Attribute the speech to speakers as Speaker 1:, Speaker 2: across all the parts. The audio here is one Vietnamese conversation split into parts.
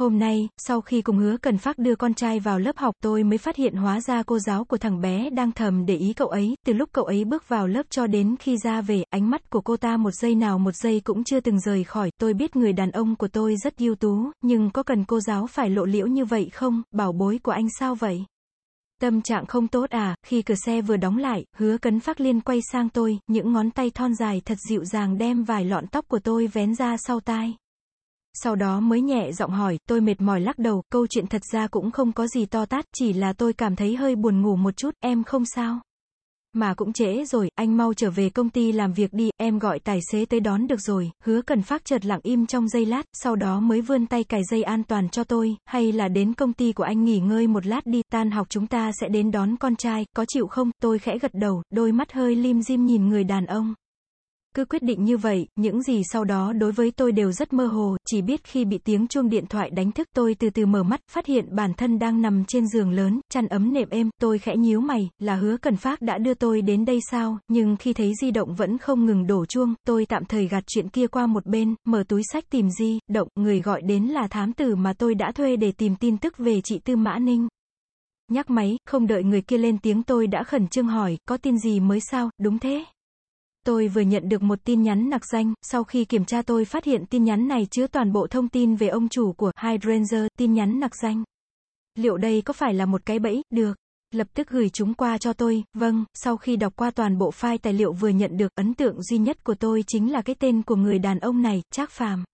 Speaker 1: Hôm nay, sau khi cùng hứa cần phát đưa con trai vào lớp học tôi mới phát hiện hóa ra cô giáo của thằng bé đang thầm để ý cậu ấy, từ lúc cậu ấy bước vào lớp cho đến khi ra về, ánh mắt của cô ta một giây nào một giây cũng chưa từng rời khỏi, tôi biết người đàn ông của tôi rất ưu tú, nhưng có cần cô giáo phải lộ liễu như vậy không, bảo bối của anh sao vậy? Tâm trạng không tốt à, khi cửa xe vừa đóng lại, hứa cấn phát liên quay sang tôi, những ngón tay thon dài thật dịu dàng đem vài lọn tóc của tôi vén ra sau tai. Sau đó mới nhẹ giọng hỏi, tôi mệt mỏi lắc đầu, câu chuyện thật ra cũng không có gì to tát, chỉ là tôi cảm thấy hơi buồn ngủ một chút, em không sao. Mà cũng trễ rồi, anh mau trở về công ty làm việc đi, em gọi tài xế tới đón được rồi, hứa cần phát chợt lặng im trong giây lát, sau đó mới vươn tay cài dây an toàn cho tôi, hay là đến công ty của anh nghỉ ngơi một lát đi, tan học chúng ta sẽ đến đón con trai, có chịu không, tôi khẽ gật đầu, đôi mắt hơi lim dim nhìn người đàn ông. Cứ quyết định như vậy, những gì sau đó đối với tôi đều rất mơ hồ, chỉ biết khi bị tiếng chuông điện thoại đánh thức tôi từ từ mở mắt, phát hiện bản thân đang nằm trên giường lớn, chăn ấm nệm êm, tôi khẽ nhíu mày, là hứa cần phát đã đưa tôi đến đây sao, nhưng khi thấy di động vẫn không ngừng đổ chuông, tôi tạm thời gạt chuyện kia qua một bên, mở túi sách tìm di, động, người gọi đến là thám tử mà tôi đã thuê để tìm tin tức về chị Tư Mã Ninh. Nhắc máy, không đợi người kia lên tiếng tôi đã khẩn trương hỏi, có tin gì mới sao, đúng thế. Tôi vừa nhận được một tin nhắn nặc danh, sau khi kiểm tra tôi phát hiện tin nhắn này chứa toàn bộ thông tin về ông chủ của Hydranger, tin nhắn nặc danh. Liệu đây có phải là một cái bẫy? Được. Lập tức gửi chúng qua cho tôi, vâng, sau khi đọc qua toàn bộ file tài liệu vừa nhận được, ấn tượng duy nhất của tôi chính là cái tên của người đàn ông này, Trác Phàm.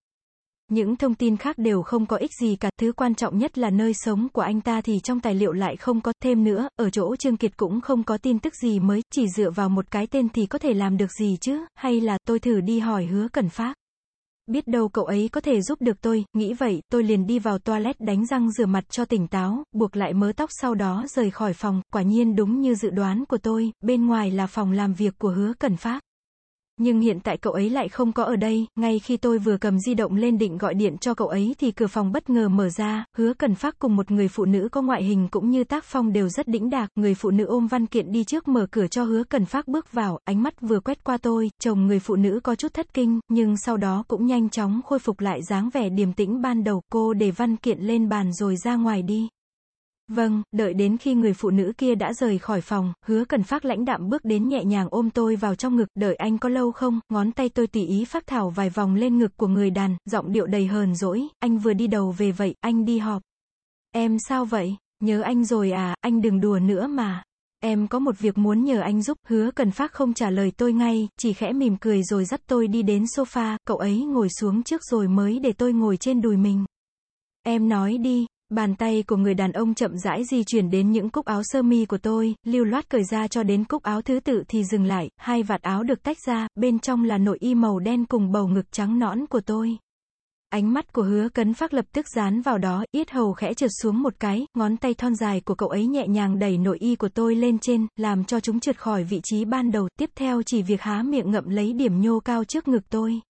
Speaker 1: Những thông tin khác đều không có ích gì cả, thứ quan trọng nhất là nơi sống của anh ta thì trong tài liệu lại không có, thêm nữa, ở chỗ Trương Kiệt cũng không có tin tức gì mới, chỉ dựa vào một cái tên thì có thể làm được gì chứ, hay là, tôi thử đi hỏi hứa cần phát. Biết đâu cậu ấy có thể giúp được tôi, nghĩ vậy, tôi liền đi vào toilet đánh răng rửa mặt cho tỉnh táo, buộc lại mớ tóc sau đó rời khỏi phòng, quả nhiên đúng như dự đoán của tôi, bên ngoài là phòng làm việc của hứa cần phát. Nhưng hiện tại cậu ấy lại không có ở đây, ngay khi tôi vừa cầm di động lên định gọi điện cho cậu ấy thì cửa phòng bất ngờ mở ra, hứa cần phát cùng một người phụ nữ có ngoại hình cũng như tác phong đều rất đĩnh đạc, người phụ nữ ôm văn kiện đi trước mở cửa cho hứa cần phát bước vào, ánh mắt vừa quét qua tôi, chồng người phụ nữ có chút thất kinh, nhưng sau đó cũng nhanh chóng khôi phục lại dáng vẻ điềm tĩnh ban đầu, cô để văn kiện lên bàn rồi ra ngoài đi. Vâng, đợi đến khi người phụ nữ kia đã rời khỏi phòng, hứa cần phát lãnh đạm bước đến nhẹ nhàng ôm tôi vào trong ngực, đợi anh có lâu không, ngón tay tôi tùy ý phát thảo vài vòng lên ngực của người đàn, giọng điệu đầy hờn dỗi, anh vừa đi đầu về vậy, anh đi họp. Em sao vậy, nhớ anh rồi à, anh đừng đùa nữa mà. Em có một việc muốn nhờ anh giúp, hứa cần phát không trả lời tôi ngay, chỉ khẽ mỉm cười rồi dắt tôi đi đến sofa, cậu ấy ngồi xuống trước rồi mới để tôi ngồi trên đùi mình. Em nói đi, Bàn tay của người đàn ông chậm rãi di chuyển đến những cúc áo sơ mi của tôi, lưu loát cởi ra cho đến cúc áo thứ tự thì dừng lại, hai vạt áo được tách ra, bên trong là nội y màu đen cùng bầu ngực trắng nõn của tôi. Ánh mắt của hứa cấn phát lập tức dán vào đó, yết hầu khẽ trượt xuống một cái, ngón tay thon dài của cậu ấy nhẹ nhàng đẩy nội y của tôi lên trên, làm cho chúng trượt khỏi vị trí ban đầu, tiếp theo chỉ việc há miệng ngậm lấy điểm nhô cao trước ngực tôi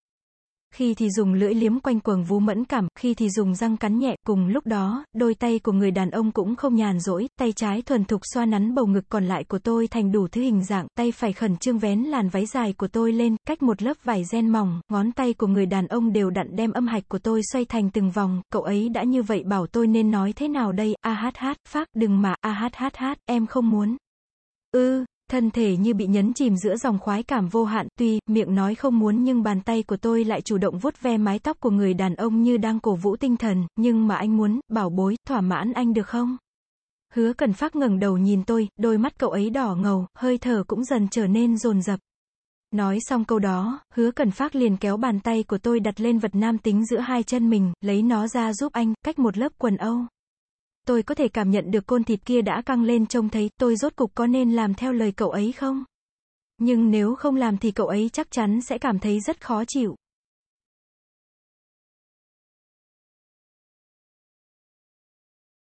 Speaker 1: khi thì dùng lưỡi liếm quanh quầng vú mẫn cảm, khi thì dùng răng cắn nhẹ, cùng lúc đó, đôi tay của người đàn ông cũng không nhàn rỗi, tay trái thuần thục xoa nắn bầu ngực còn lại của tôi thành đủ thứ hình dạng, tay phải khẩn trương vén làn váy dài của tôi lên, cách một lớp vải ren mỏng, ngón tay của người đàn ông đều đặn đem âm hạch của tôi xoay thành từng vòng, cậu ấy đã như vậy bảo tôi nên nói thế nào đây, a hát hát, phát, đừng mà, a hát hát hát, em không muốn. Ư, Thân thể như bị nhấn chìm giữa dòng khoái cảm vô hạn, tuy, miệng nói không muốn nhưng bàn tay của tôi lại chủ động vuốt ve mái tóc của người đàn ông như đang cổ vũ tinh thần, nhưng mà anh muốn, bảo bối, thỏa mãn anh được không? Hứa cần phát ngẩng đầu nhìn tôi, đôi mắt cậu ấy đỏ ngầu, hơi thở cũng dần trở nên rồn rập. Nói xong câu đó, hứa cần phát liền kéo bàn tay của tôi đặt lên vật nam tính giữa hai chân mình, lấy nó ra giúp anh, cách một lớp quần âu tôi có thể cảm nhận được côn thịt kia đã căng lên trông thấy, tôi rốt cục có nên làm theo lời cậu ấy không? Nhưng nếu không làm thì cậu ấy chắc chắn sẽ cảm thấy rất khó chịu.